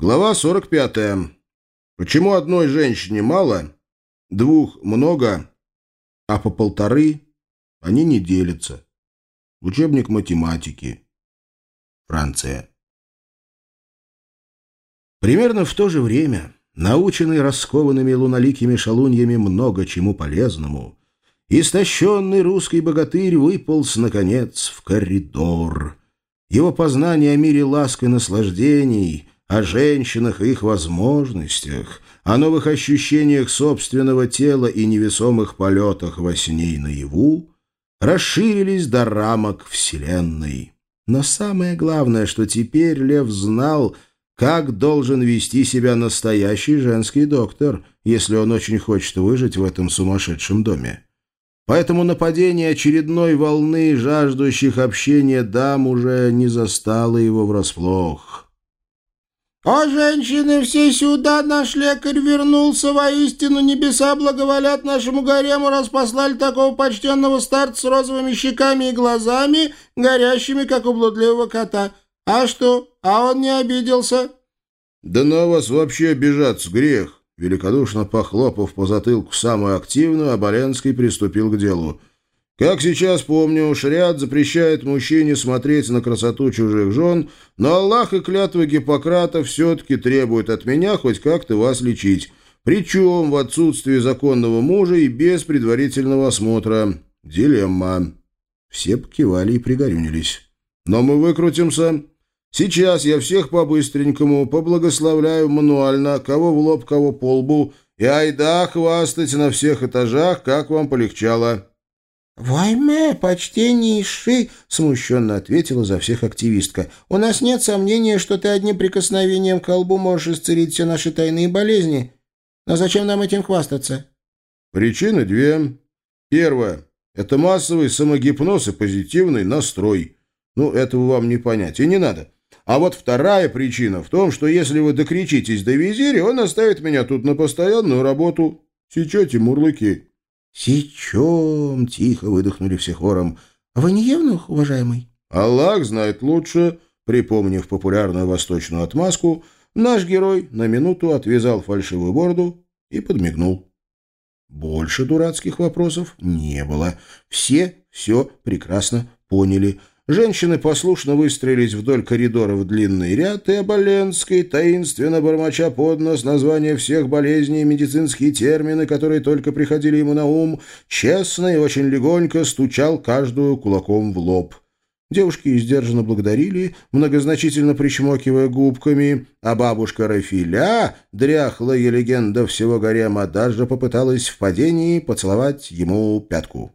Глава 45. Почему одной женщине мало, двух много, а по полторы они не делятся? Учебник математики. Франция. Примерно в то же время, наученный раскованными луноликими шалуньями много чему полезному, истощенный русский богатырь выполз, наконец, в коридор. Его познание о мире ласк и наслаждений — о женщинах и их возможностях, о новых ощущениях собственного тела и невесомых полетах во сне и наяву, расширились до рамок Вселенной. Но самое главное, что теперь Лев знал, как должен вести себя настоящий женский доктор, если он очень хочет выжить в этом сумасшедшем доме. Поэтому нападение очередной волны жаждущих общения дам уже не застало его врасплох. «О, женщины, все сюда, наш лекарь вернулся, воистину небеса благоволят нашему гарему, раз послали такого почтенного старца с розовыми щеками и глазами, горящими, как у блудливого кота. А что, а он не обиделся?» «Да на вас вообще обижаться грех!» Великодушно похлопав по затылку самую активную, Оболенский приступил к делу. Как сейчас помню, шариат запрещает мужчине смотреть на красоту чужих жен, но Аллах и клятва Гиппократа все-таки требуют от меня хоть как-то вас лечить. Причем в отсутствии законного мужа и без предварительного осмотра. Дилемма. Все покивали и пригорюнились. Но мы выкрутимся. Сейчас я всех по-быстренькому поблагословляю мануально, кого в лоб, кого по лбу, и айда хвастать на всех этажах, как вам полегчало. «Вайме, почтеннейший!» — смущенно ответила за всех активистка. «У нас нет сомнения, что ты одним прикосновением к колбу можешь исцелить все наши тайные болезни. Но зачем нам этим хвастаться?» «Причины две. Первая — это массовый самогипноз и позитивный настрой. Ну, этого вам не понять, и не надо. А вот вторая причина в том, что если вы докричитесь до визиря, он оставит меня тут на постоянную работу. Сечете мурлыки». «Сечем!» — тихо выдохнули все хором. «А вы не евнух, уважаемый?» «Аллах знает лучше», — припомнив популярную восточную отмазку, наш герой на минуту отвязал фальшивую бороду и подмигнул. Больше дурацких вопросов не было. Все все прекрасно поняли — Женщины послушно выстроились вдоль коридора в длинный ряд, и Оболенский, таинственно бормоча под нос названия всех болезней и медицинские термины, которые только приходили ему на ум, честно и очень легонько стучал каждую кулаком в лоб. Девушки сдержанно благодарили, многозначительно причмокивая губками, а бабушка Рафиля, дряхлая легенда всего гарема, даже попыталась в падении поцеловать ему пятку.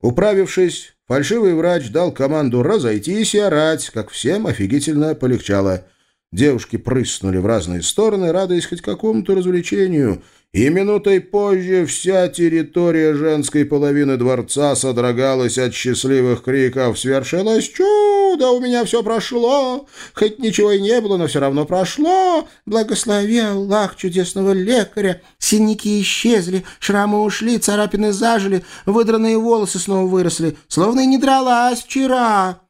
Управившись, фальшивый врач дал команду разойтись и орать, как всем офигительно полегчало. Девушки прыснули в разные стороны, радуясь хоть какому-то развлечению — и минутой позже вся территория женской половины дворца содрогалась от счастливых криков «Свершилось чудо! У меня все прошло! Хоть ничего и не было, но все равно прошло! Благослови Аллах чудесного лекаря! Синяки исчезли, шрамы ушли, царапины зажили, выдранные волосы снова выросли, словно и не дралась вчера!»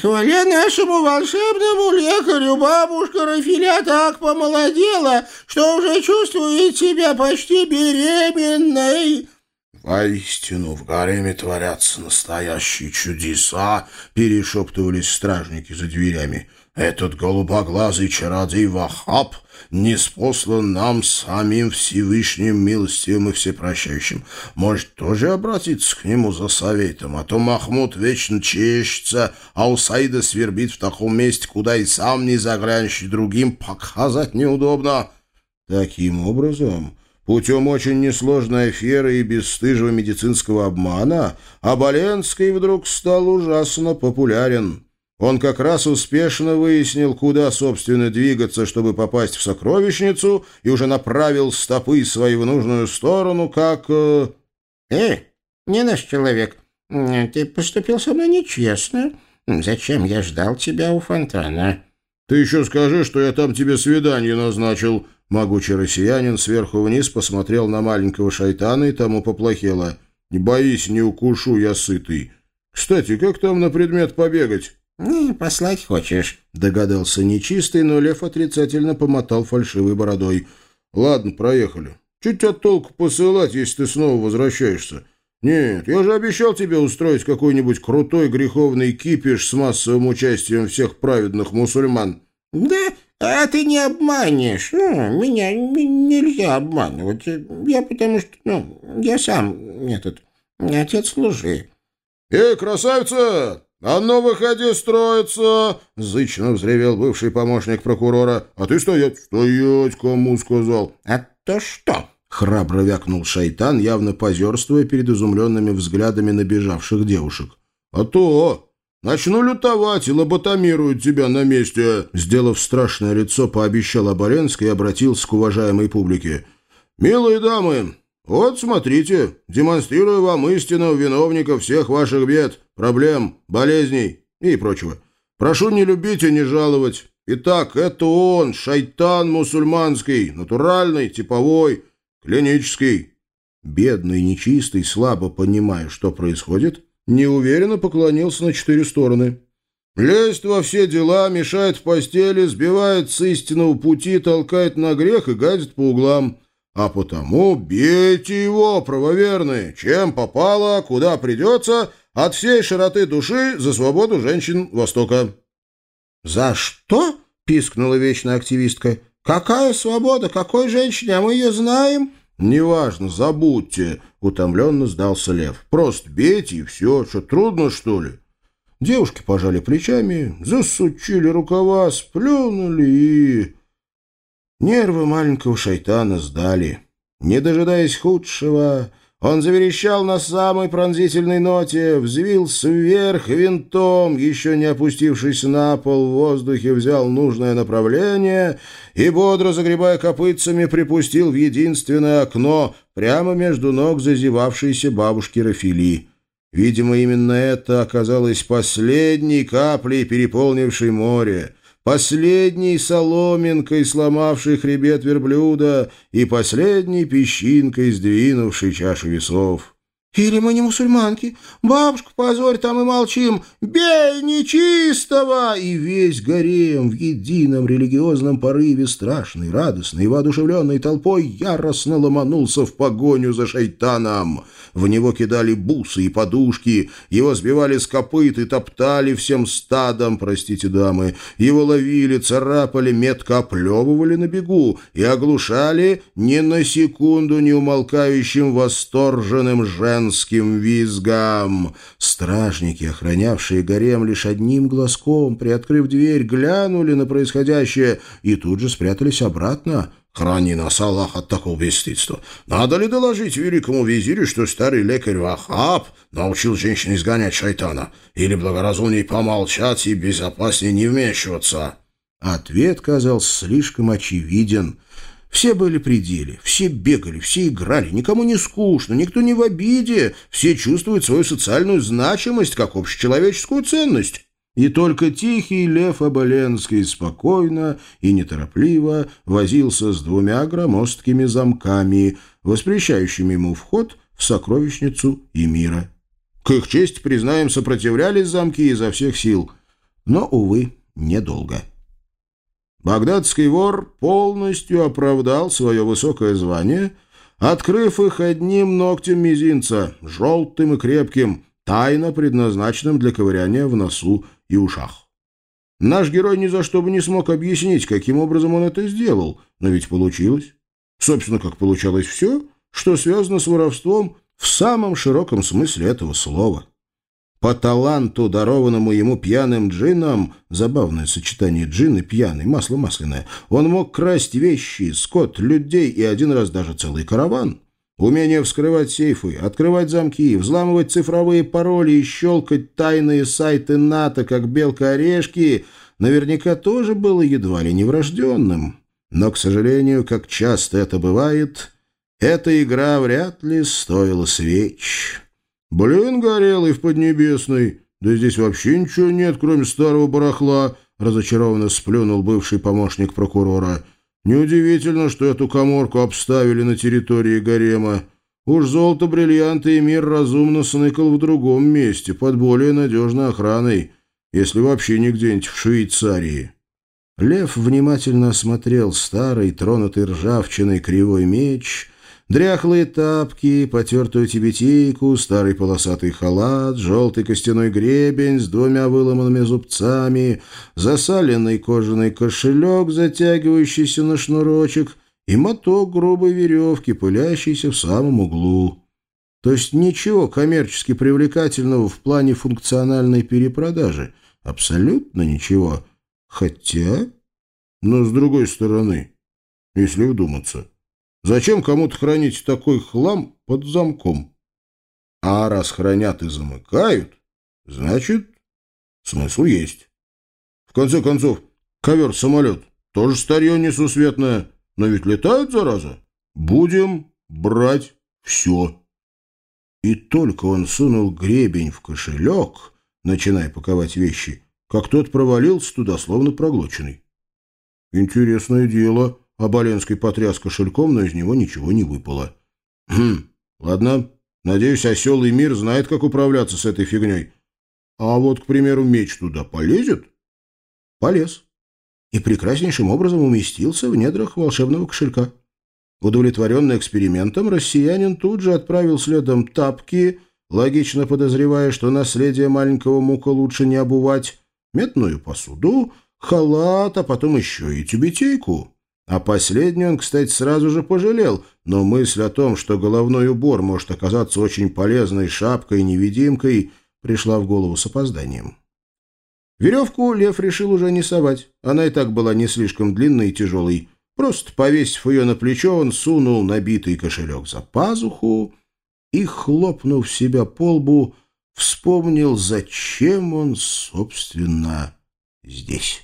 Хваля нашему волшебному лекарю, бабушка Рафиля так помолодела, что уже чувствует себя почти беременной. «Воистину, в гареме творятся настоящие чудеса!» — перешептывались стражники за дверями. «Этот голубоглазый чародей Вахаб не спослан нам самим Всевышним милостивым и всепрощающим. Может, тоже обратиться к нему за советом, а то Махмуд вечно чешется, а у Саида свербит в таком месте, куда и сам не заглянешь, другим показать неудобно». Таким образом... Путем очень несложной аферы и бесстыжего медицинского обмана Оболенский вдруг стал ужасно популярен. Он как раз успешно выяснил, куда, собственно, двигаться, чтобы попасть в сокровищницу, и уже направил стопы свои в нужную сторону, как... Э, «Эй, не наш человек, ты поступил со мной нечестно. Зачем я ждал тебя у фонтана?» «Ты еще скажи, что я там тебе свидание назначил», Могучий россиянин сверху вниз посмотрел на маленького шайтана и тому поплохело. «Не боись, не укушу, я сытый. Кстати, как там на предмет побегать? «Не, послать хочешь», — догадался нечистый, но лев отрицательно помотал фальшивой бородой. «Ладно, проехали. Чуть тебя толку посылать, если ты снова возвращаешься. Нет, я же обещал тебе устроить какой-нибудь крутой греховный кипиш с массовым участием всех праведных мусульман». «Да, а ты не обманешь. Ну, меня нельзя обманывать. Я потому что, ну, я сам, этот, отец служи». «Эй, красавица! «А ну, выходи строиться!» — зычно взревел бывший помощник прокурора. «А ты стоять!» «Стоять, кому сказал!» «А то что?» — храбро вякнул шайтан, явно позерствуя перед изумленными взглядами набежавших девушек. «А то! Начну лютовать и лоботомируют тебя на месте!» Сделав страшное лицо, пообещал Оболенский и обратился к уважаемой публике. «Милые дамы, вот смотрите, демонстрирую вам истину виновников всех ваших бед, проблем, болезней и прочего. Прошу не любить и не жаловать. Итак, это он, шайтан мусульманский, натуральный, типовой, клинический. Бедный, нечистый, слабо понимая, что происходит, неуверенно поклонился на четыре стороны. Лезть во все дела, мешает в постели, сбивает с истинного пути, толкает на грех и гадит по углам. А потому бейте его, правоверные, чем попало, куда придется, от всей широты души за свободу женщин Востока». «За что?» — пискнула вечная активистка. «Какая свобода? Какой женщине? А мы ее знаем?» «Неважно, забудьте», — утомленно сдался Лев. «Просто бейте и все. Что, трудно, что ли?» Девушки пожали плечами, засучили рукава, сплюнули и... Нервы маленького шайтана сдали. Не дожидаясь худшего, он заверещал на самой пронзительной ноте, взвился вверх винтом, еще не опустившись на пол, в воздухе взял нужное направление и, бодро загребая копытцами, припустил в единственное окно прямо между ног зазевавшейся бабушки Рафили. Видимо, именно это оказалось последней каплей, переполнившей море последней соломинкой, сломавшей хребет верблюда, и последней песчинкой, сдвинувшей чашу весов. «Или мы не мусульманки? Бабушка, позорь, там и молчим! Бей нечистого!» И весь гарем в едином религиозном порыве страшной, радостной и воодушевленной толпой яростно ломанулся в погоню за шайтаном. В него кидали бусы и подушки, его сбивали с копыт и топтали всем стадом, простите, дамы. Его ловили, царапали, метко оплевывали на бегу и оглушали ни на секунду не умолкающим восторженным женским визгом. Стражники, охранявшие гарем лишь одним глазком, приоткрыв дверь, глянули на происходящее и тут же спрятались обратно, Храни нас, Аллах, от такого бесстыдства. Надо ли доложить великому визирю, что старый лекарь Вахаб научил женщин изгонять шайтана? Или благоразумнее помолчать и безопаснее не вмешиваться?» Ответ казался слишком очевиден. Все были при все бегали, все играли, никому не скучно, никто не в обиде, все чувствуют свою социальную значимость как общечеловеческую ценность. И только тихий Лев Оболенский спокойно и неторопливо возился с двумя громоздкими замками, воспрещающими ему вход в сокровищницу и мира. К их чести, признаем, сопротивлялись замки изо всех сил, но, увы, недолго. Багдадский вор полностью оправдал свое высокое звание, открыв их одним ногтем мизинца, желтым и крепким, тайно предназначенным для ковыряния в носу и ушах. Наш герой ни за что бы не смог объяснить, каким образом он это сделал, но ведь получилось. Собственно, как получалось все, что связано с воровством в самом широком смысле этого слова. По таланту, дарованному ему пьяным джином, забавное сочетание джин и пьяный, масло масляное, он мог красть вещи, скот, людей и один раз даже целый караван. Умение вскрывать сейфы, открывать замки, взламывать цифровые пароли и щелкать тайные сайты НАТО, как белка-орешки, наверняка тоже было едва ли не врожденным. Но, к сожалению, как часто это бывает, эта игра вряд ли стоила свеч. «Блин, горелый в Поднебесной, да здесь вообще ничего нет, кроме старого барахла», разочарованно сплюнул бывший помощник прокурора. Неудивительно, что эту коморку обставили на территории гарема. Уж золото, бриллианты и мир разумно сныкал в другом месте, под более надежной охраной. если вообще не где-нибудь в Швейцарии. Лев внимательно осмотрел старый, тронутый ржавчиной кривой меч, дряхлые тапки, потертую тибетейку, старый полосатый халат, желтый костяной гребень с двумя выломанными зубцами, засаленный кожаный кошелек, затягивающийся на шнурочек, и моток грубой веревки, пылящийся в самом углу. То есть ничего коммерчески привлекательного в плане функциональной перепродажи. Абсолютно ничего. Хотя... Но с другой стороны, если вдуматься, зачем кому-то хранить такой хлам под замком? А раз хранят и замыкают, значит, смысл есть. В конце концов, ковер-самолет тоже старье несусветное, но ведь летают, зараза. Будем брать все. И только он сунул гребень в кошелек, начиная паковать вещи, как тот провалился туда, словно проглоченный. Интересное дело. Абаленский потряс кошельком, но из него ничего не выпало. Хм, ладно. Надеюсь, осел и мир знает, как управляться с этой фигней. А вот, к примеру, меч туда полезет? Полез. И прекраснейшим образом уместился в недрах волшебного кошелька. Удовлетворенный экспериментом, россиянин тут же отправил следом тапки, логично подозревая, что наследие маленького мука лучше не обувать, метную посуду, халат, а потом еще и тюбетейку. А последний он, кстати, сразу же пожалел, но мысль о том, что головной убор может оказаться очень полезной шапкой-невидимкой, пришла в голову с опозданием. Веревку Лев решил уже не совать. Она и так была не слишком длинной и тяжелой. Просто повесив ее на плечо, он сунул набитый кошелек за пазуху и, хлопнув себя по лбу, вспомнил, зачем он, собственно, здесь.